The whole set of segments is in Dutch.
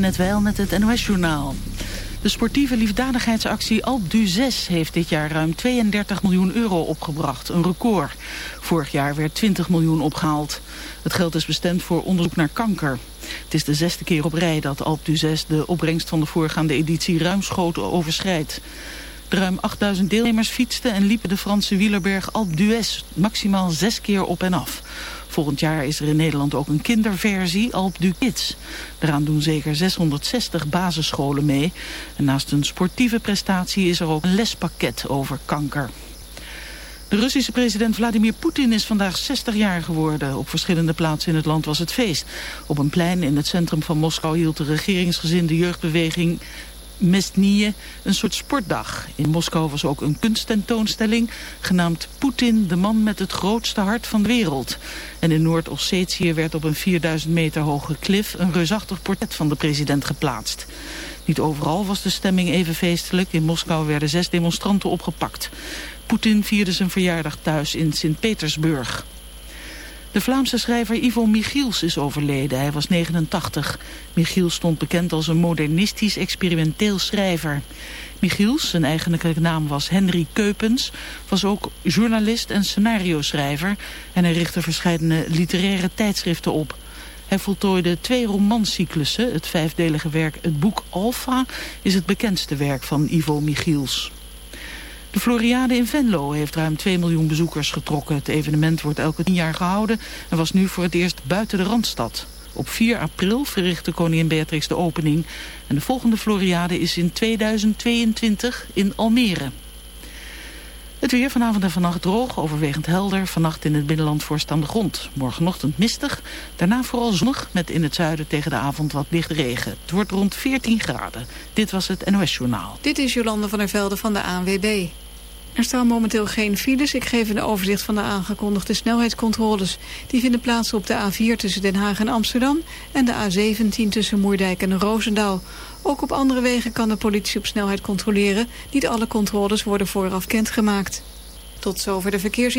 net wel met het NOS-journaal. De sportieve liefdadigheidsactie Alp du 6 heeft dit jaar ruim 32 miljoen euro opgebracht, een record. Vorig jaar werd 20 miljoen opgehaald. Het geld is bestemd voor onderzoek naar kanker. Het is de zesde keer op rij dat Alp du 6 de opbrengst van de voorgaande editie ruimschoots overschrijdt. Ruim 8000 deelnemers fietsten en liepen de Franse wielerberg Alpe d'Huez maximaal zes keer op en af. Volgend jaar is er in Nederland ook een kinderversie, Alp du Kids. Daaraan doen zeker 660 basisscholen mee. En naast een sportieve prestatie is er ook een lespakket over kanker. De Russische president Vladimir Poetin is vandaag 60 jaar geworden. Op verschillende plaatsen in het land was het feest. Op een plein in het centrum van Moskou hield de regeringsgezinde jeugdbeweging Mesnie een soort sportdag. In Moskou was ook een kunsttentoonstelling genaamd Poetin, de man met het grootste hart van de wereld. En in Noord-Ossetië werd op een 4000 meter hoge klif een reusachtig portret van de president geplaatst. Niet overal was de stemming even feestelijk. In Moskou werden zes demonstranten opgepakt. Poetin vierde zijn verjaardag thuis in Sint-Petersburg. De Vlaamse schrijver Ivo Michiels is overleden. Hij was 89. Michiels stond bekend als een modernistisch experimenteel schrijver. Michiels, zijn eigenlijke naam was Henry Keupens, was ook journalist en scenario-schrijver en hij richtte verschillende literaire tijdschriften op. Hij voltooide twee romancyclussen. Het vijfdelige werk Het Boek Alpha is het bekendste werk van Ivo Michiels. De Floriade in Venlo heeft ruim 2 miljoen bezoekers getrokken. Het evenement wordt elke tien jaar gehouden en was nu voor het eerst buiten de Randstad. Op 4 april verrichtte koningin Beatrix de opening. En de volgende Floriade is in 2022 in Almere. Het weer vanavond en vannacht droog, overwegend helder. Vannacht in het binnenland voorstaande grond. Morgenochtend mistig, daarna vooral zonnig... met in het zuiden tegen de avond wat licht regen. Het wordt rond 14 graden. Dit was het NOS Journaal. Dit is Jolande van der Velde van de ANWB. Er staan momenteel geen files. Ik geef een overzicht van de aangekondigde snelheidscontroles. Die vinden plaats op de A4 tussen Den Haag en Amsterdam... en de A17 tussen Moerdijk en Roosendaal. Ook op andere wegen kan de politie op snelheid controleren. Niet alle controles worden vooraf gemaakt. Tot zover de verkeers...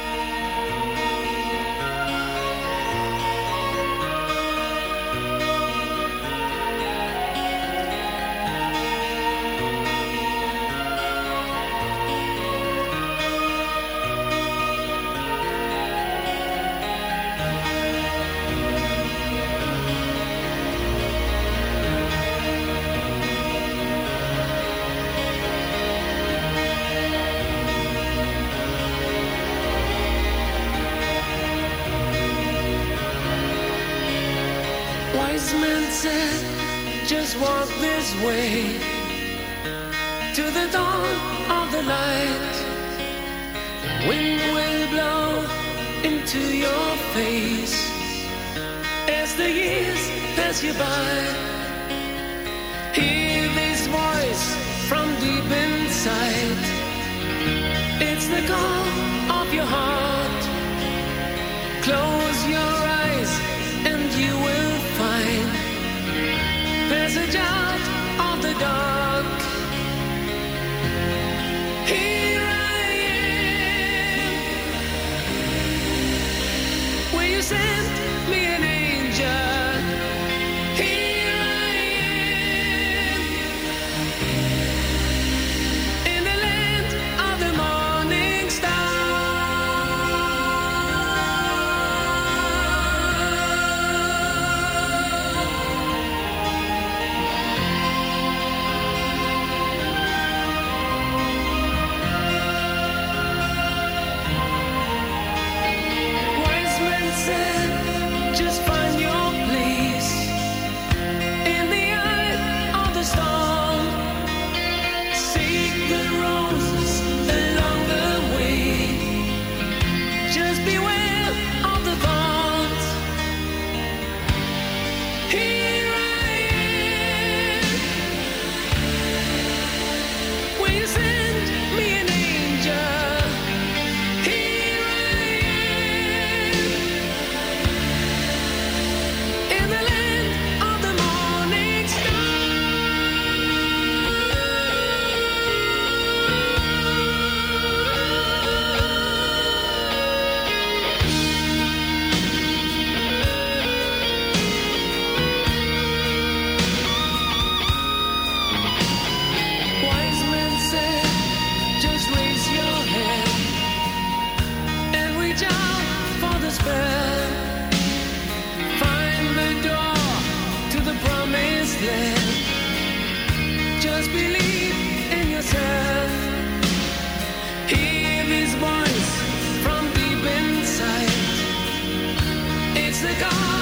gone.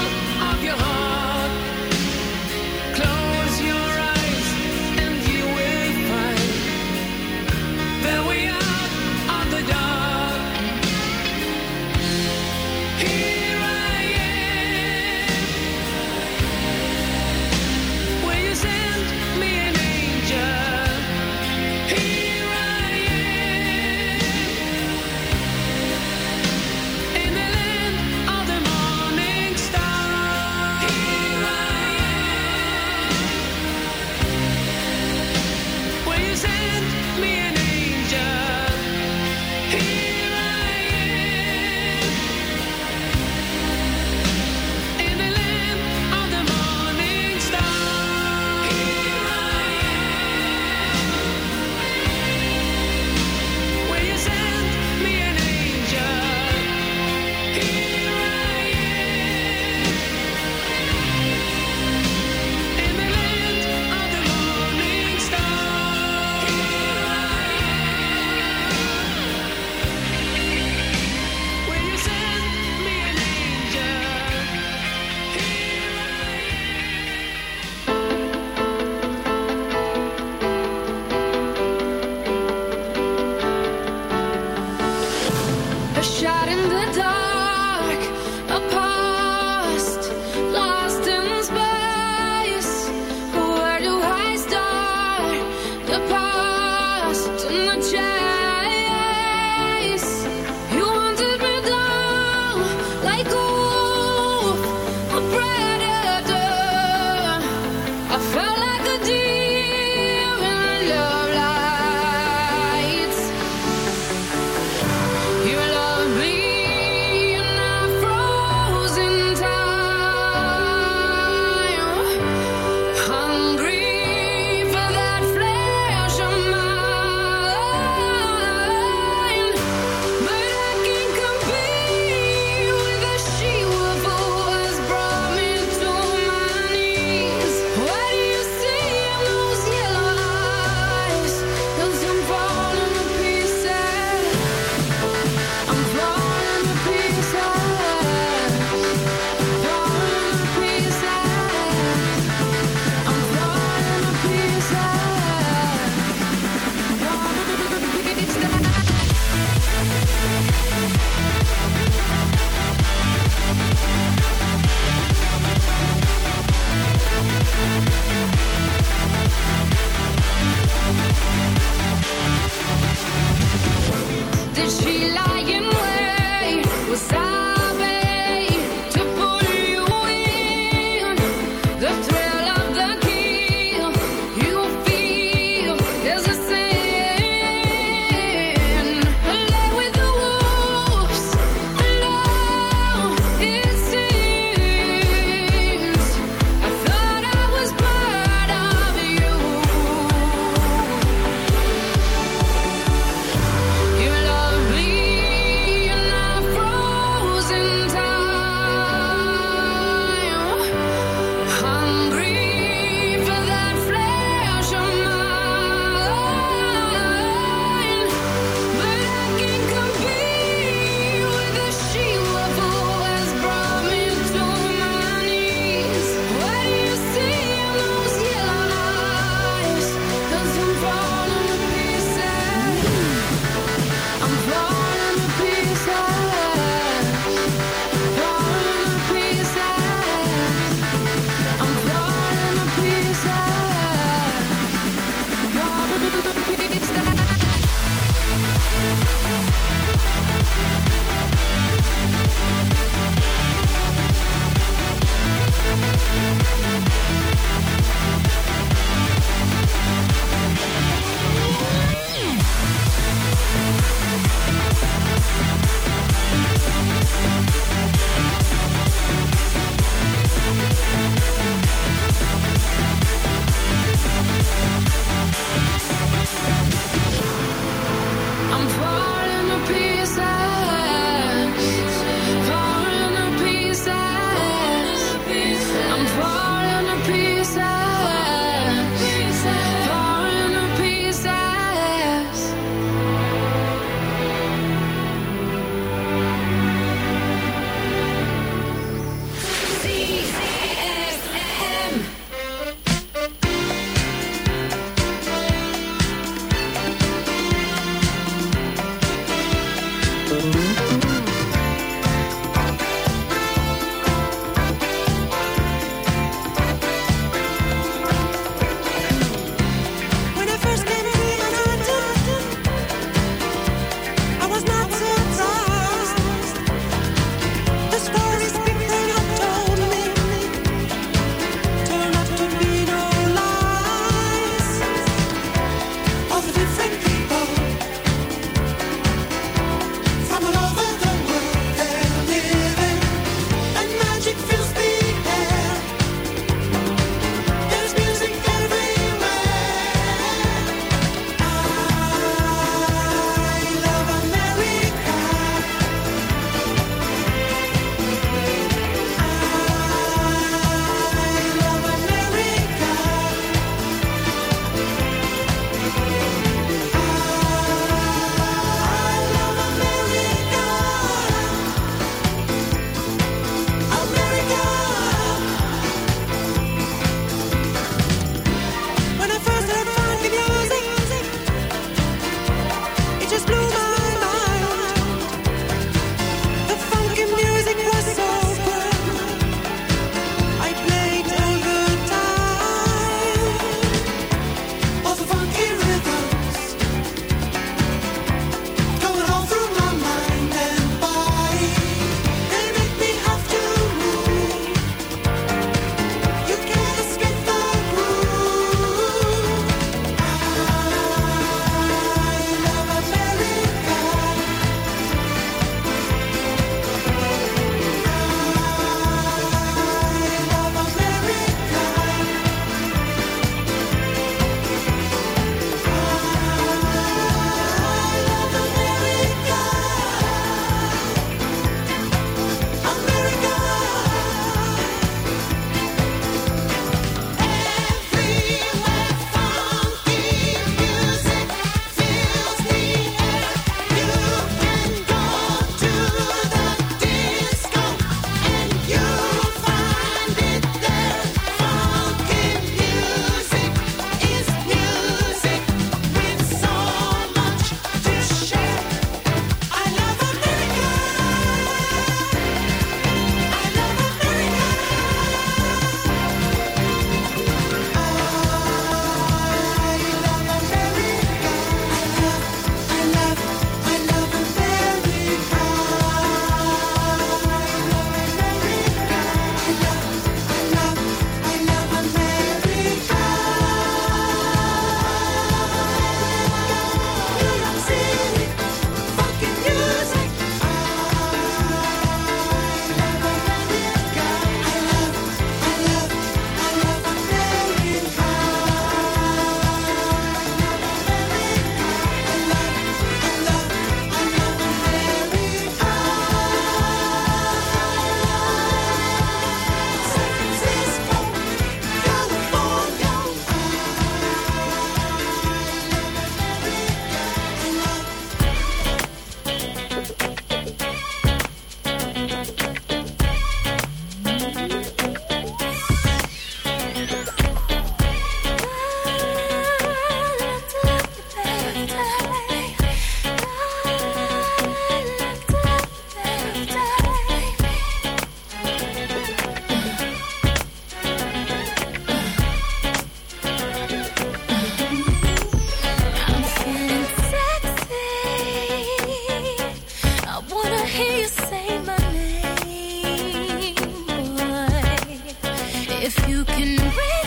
If you can reach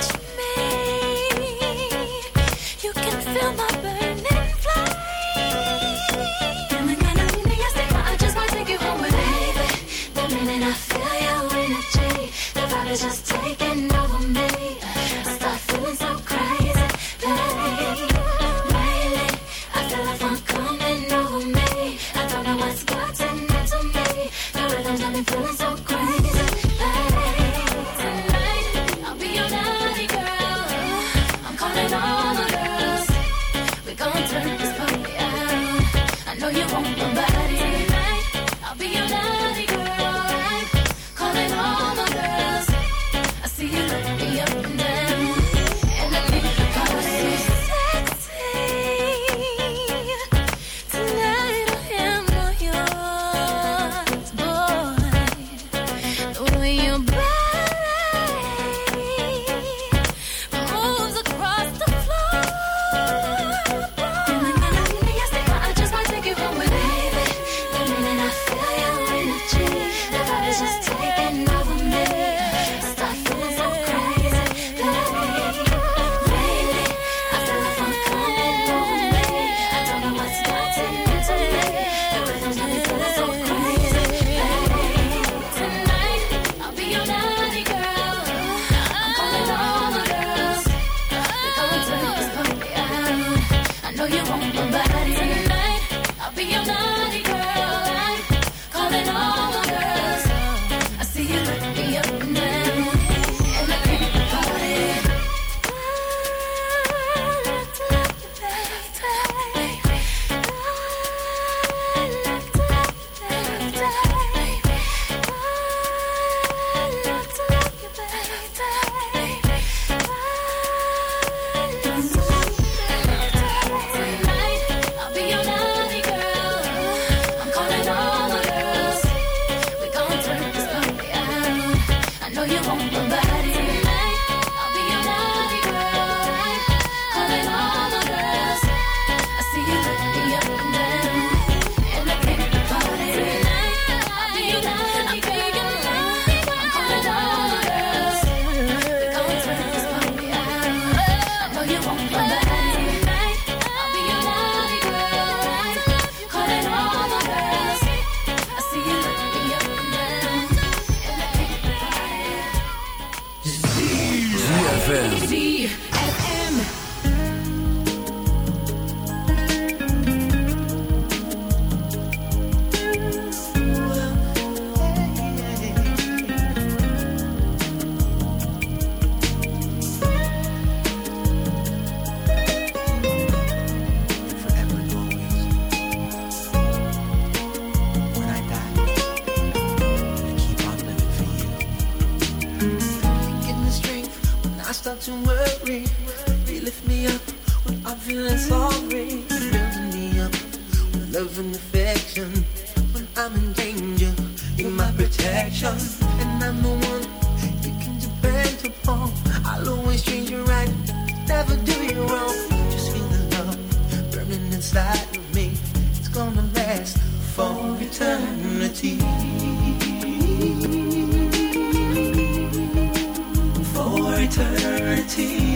eternity.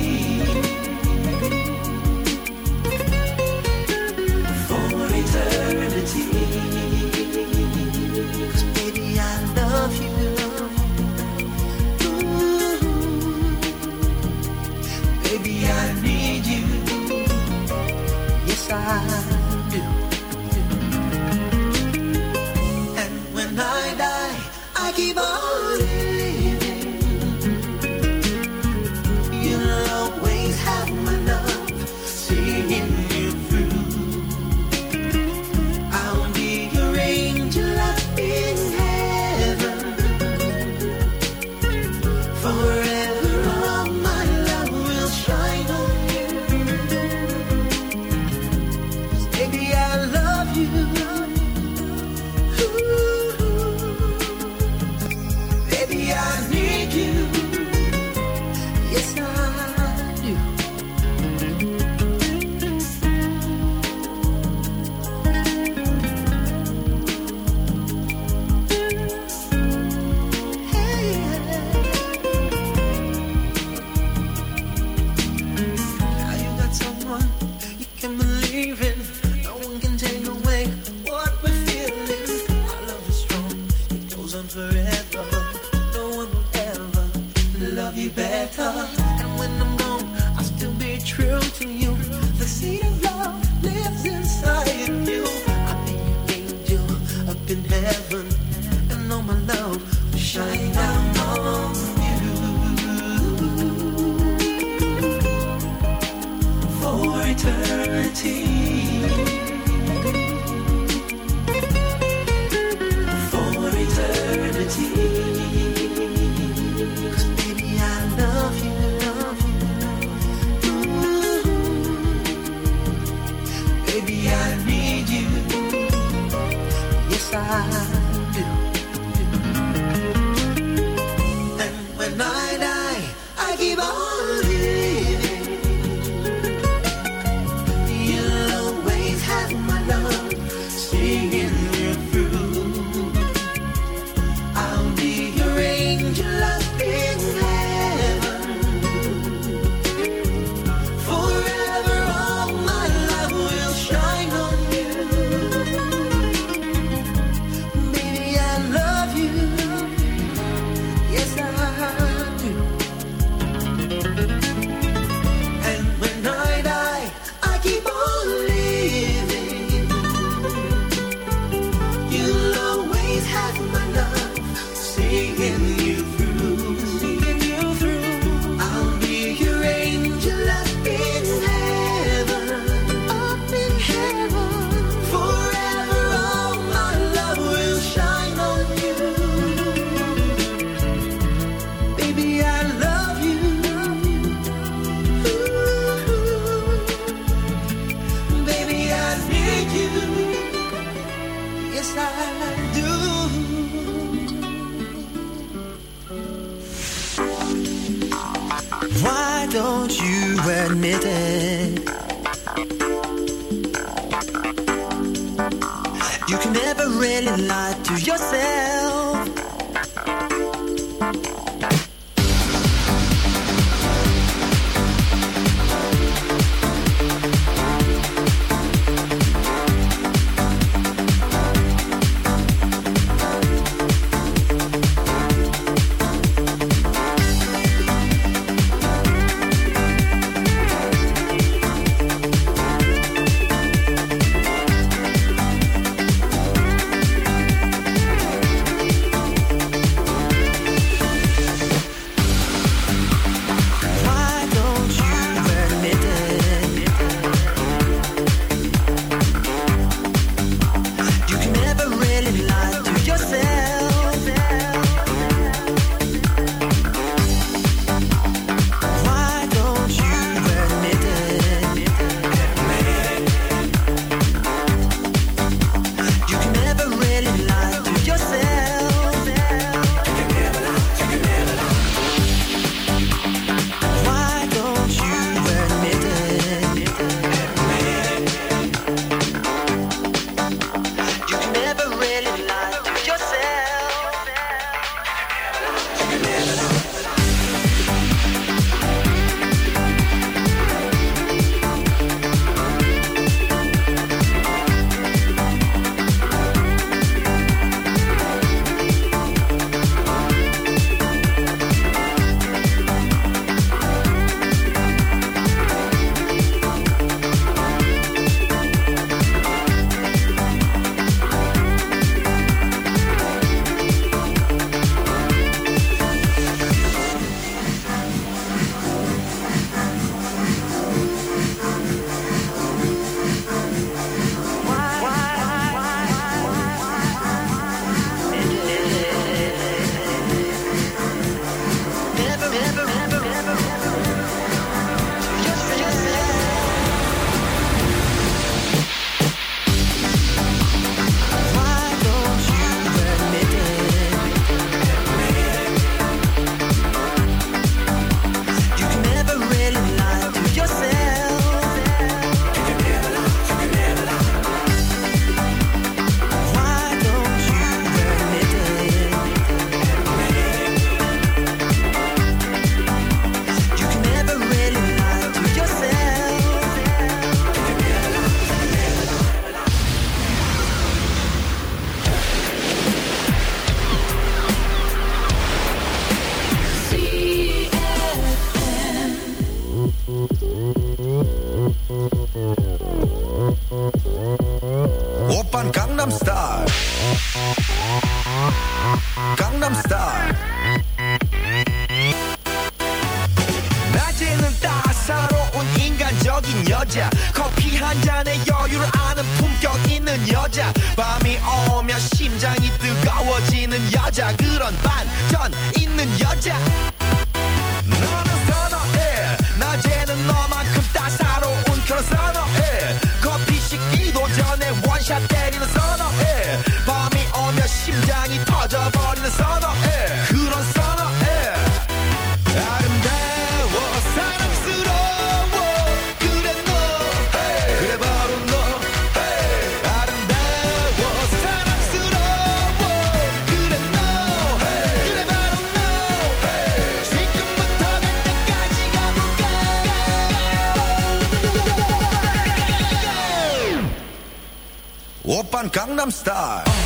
van Gangnam Style.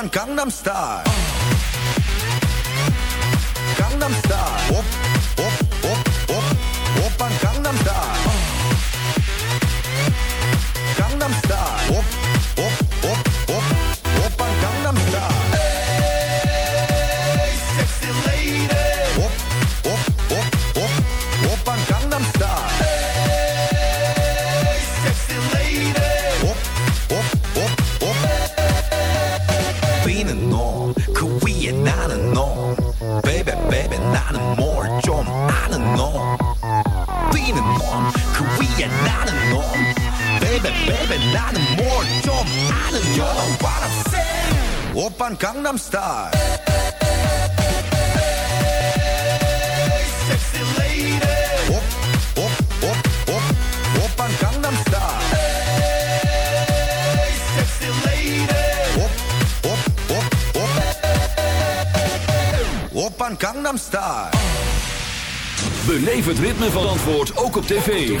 van Gangnam Style. leven 나는 뭘좀 아는 You know what I'm saying 오빤 강남스타일 Sexy lady Beleef het ritme van Antwoord ook op tv.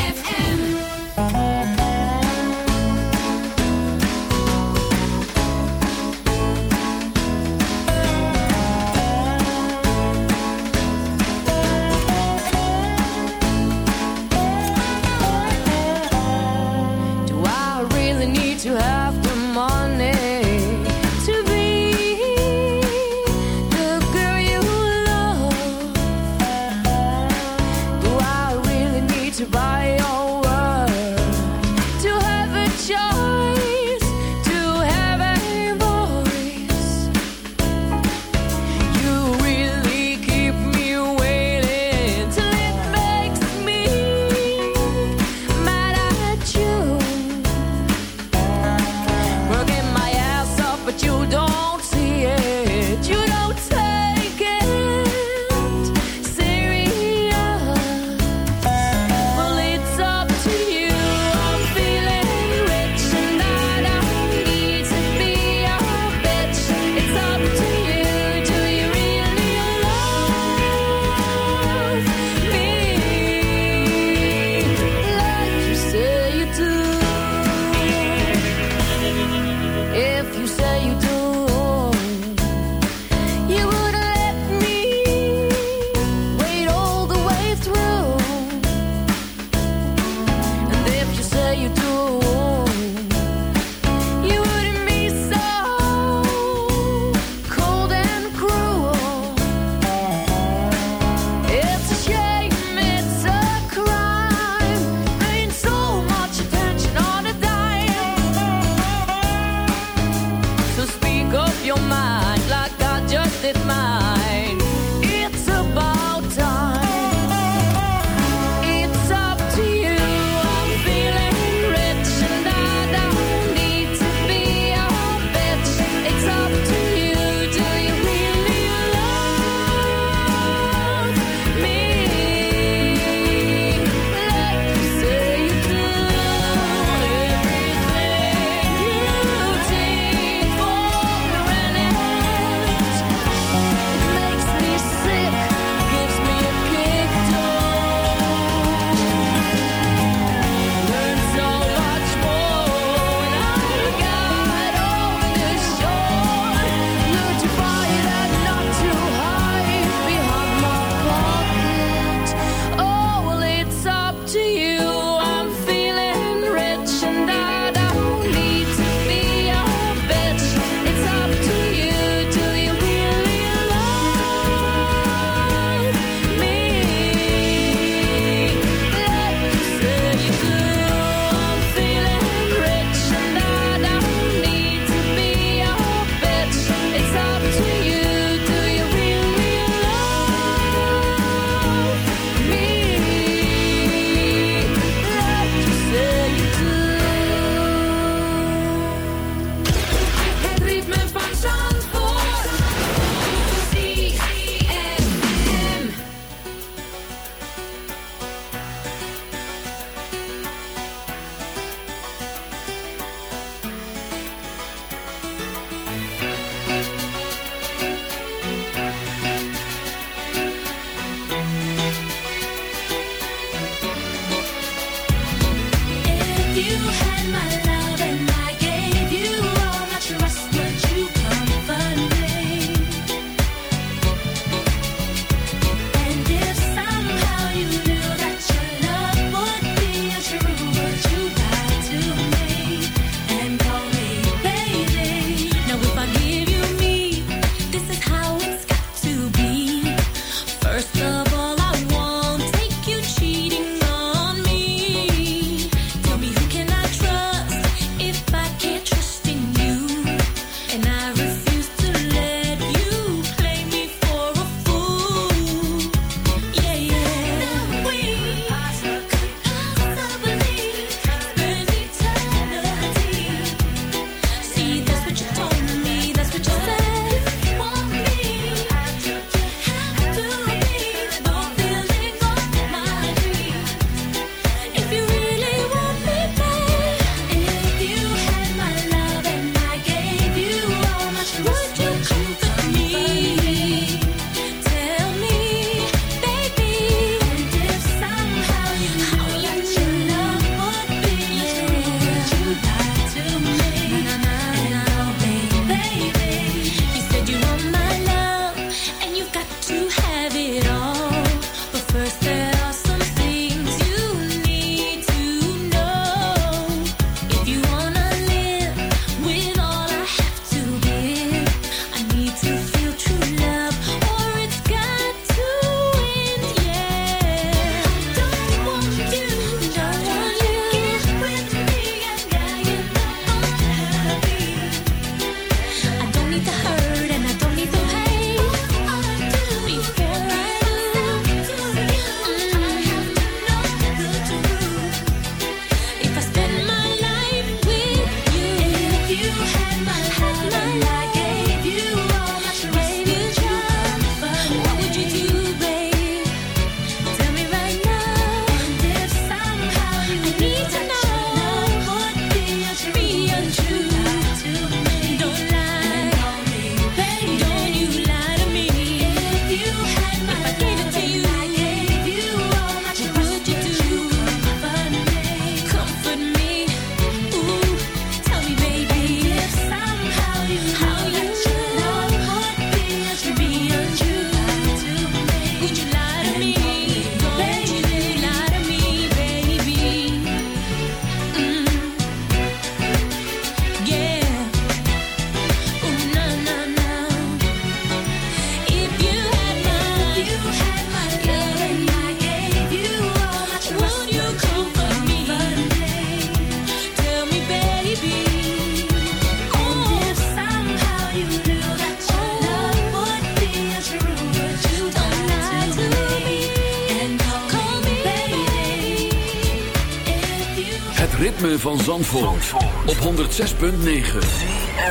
van Zandvoort, op 106.9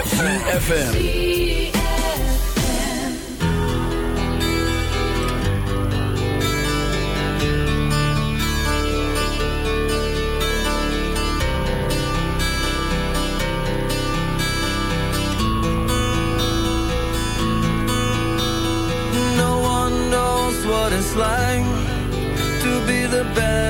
CFFM No one knows what it's like to be the best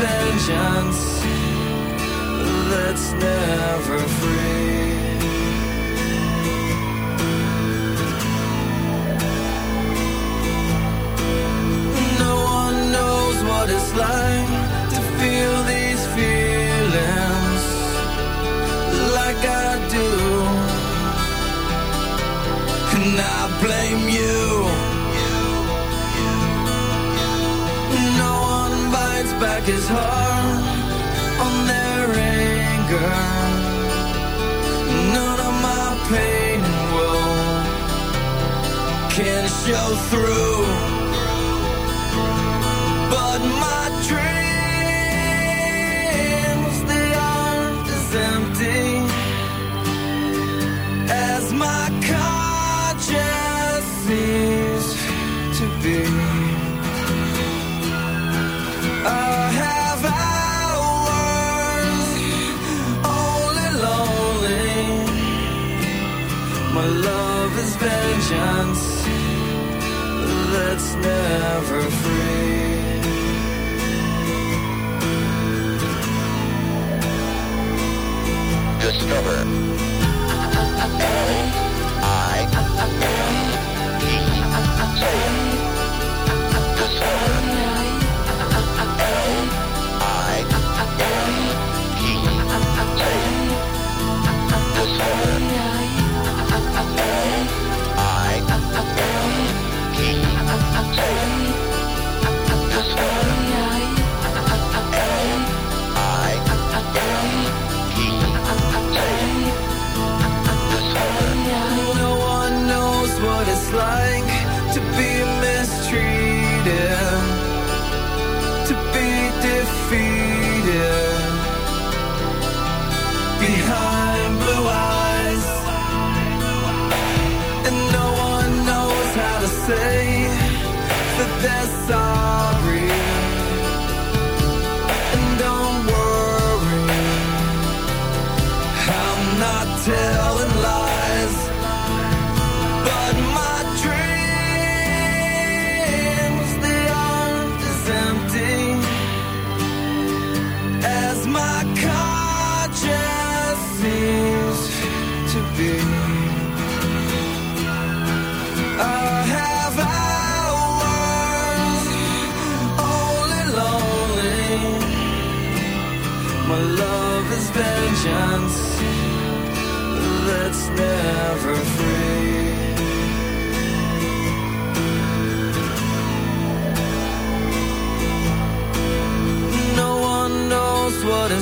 vengeance. That's never his heart on their anger. None of my pain will can show through. discover say that there's some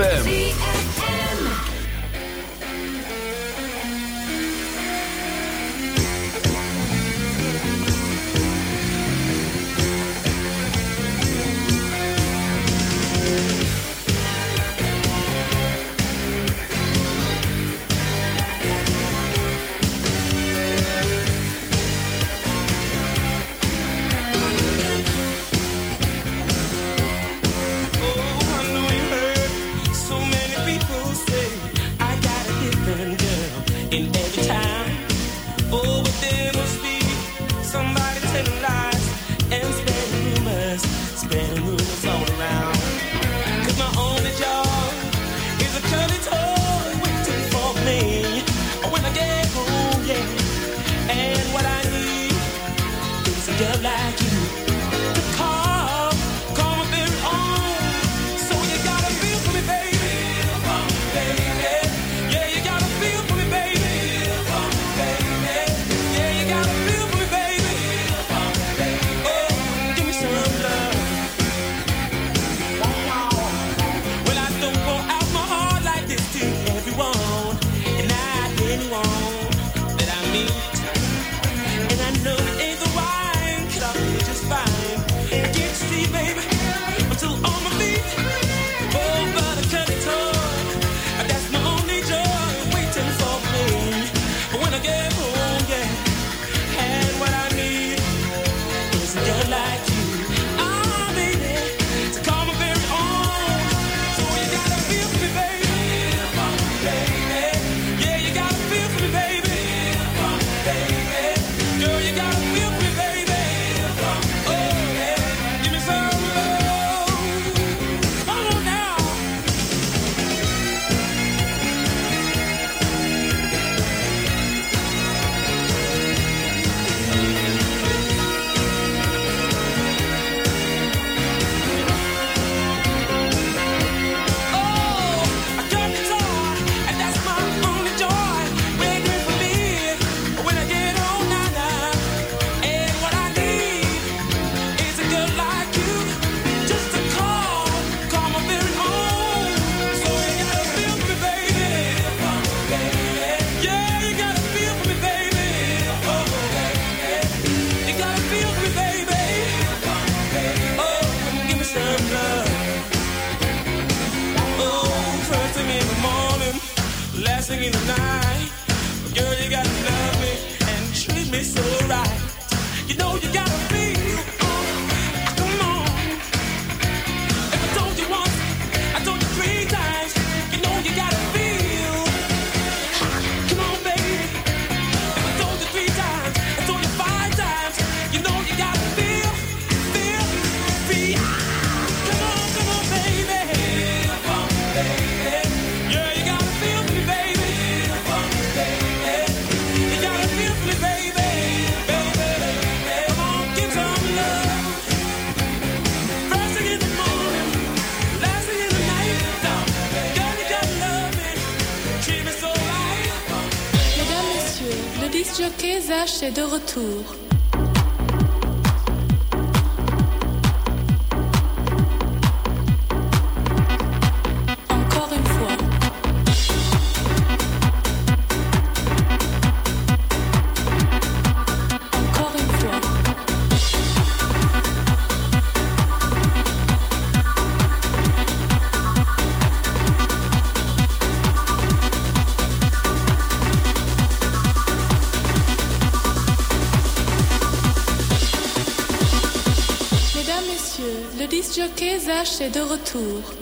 ZFM. Est de retour.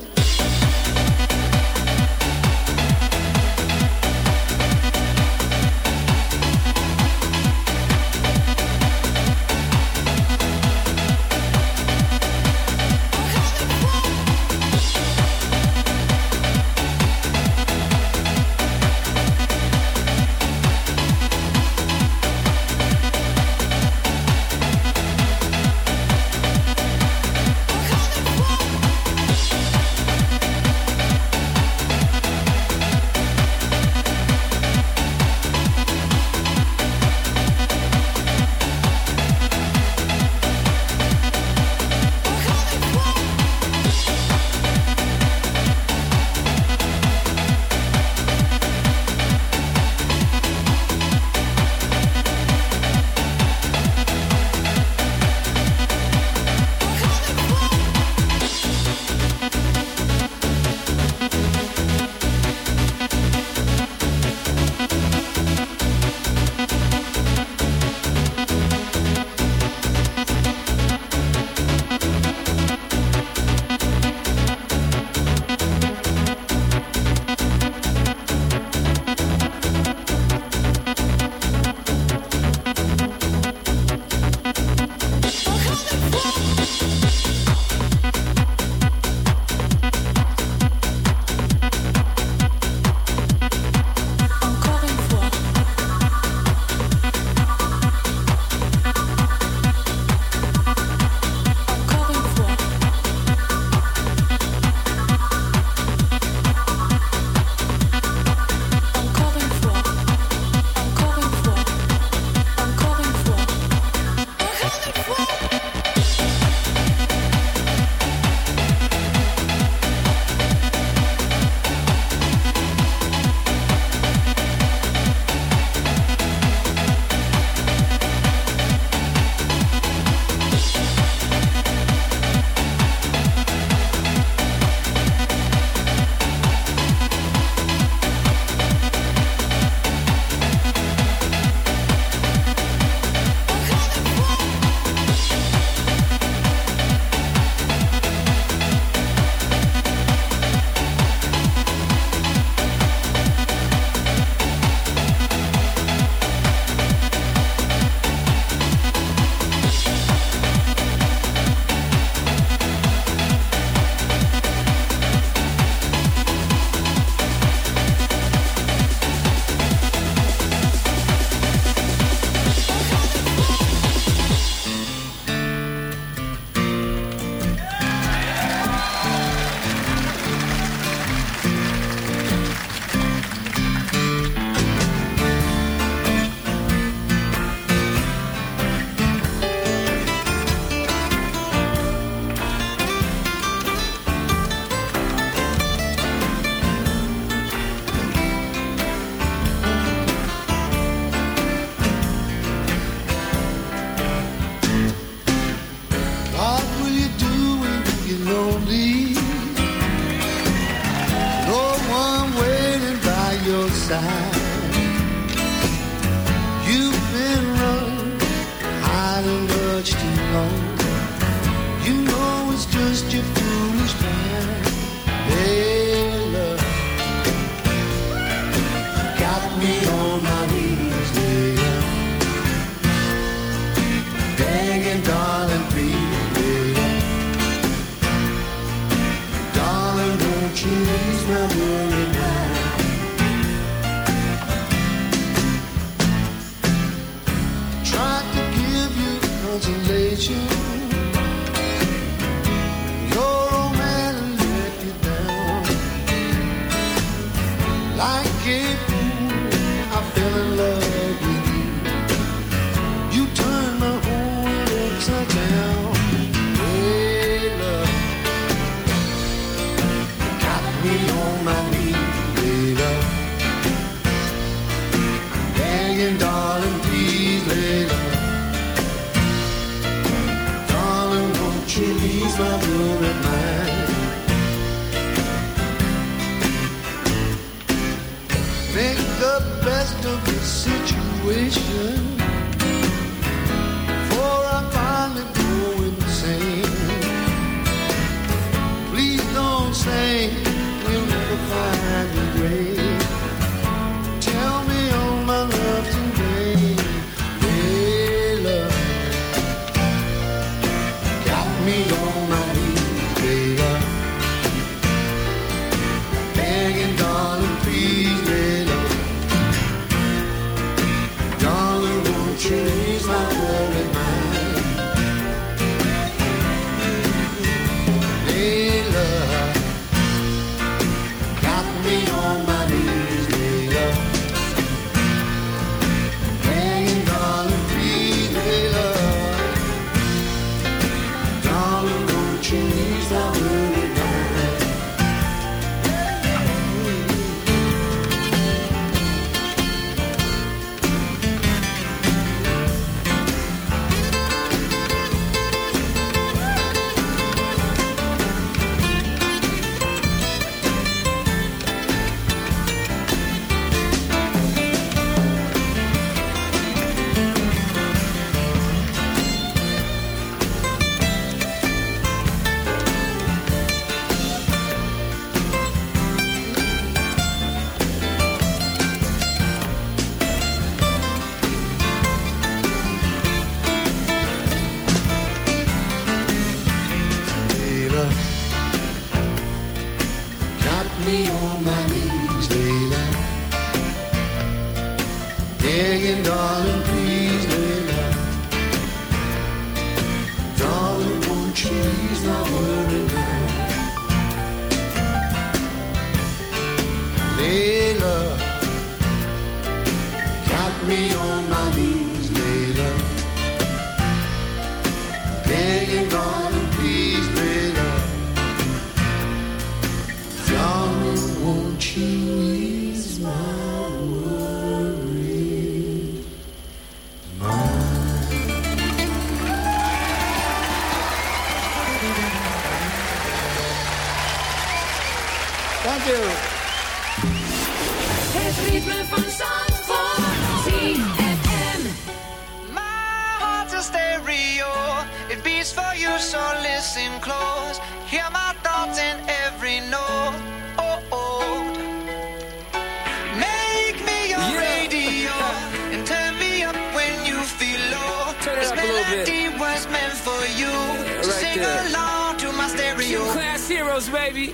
Sing along to my stereo. Class heroes, baby.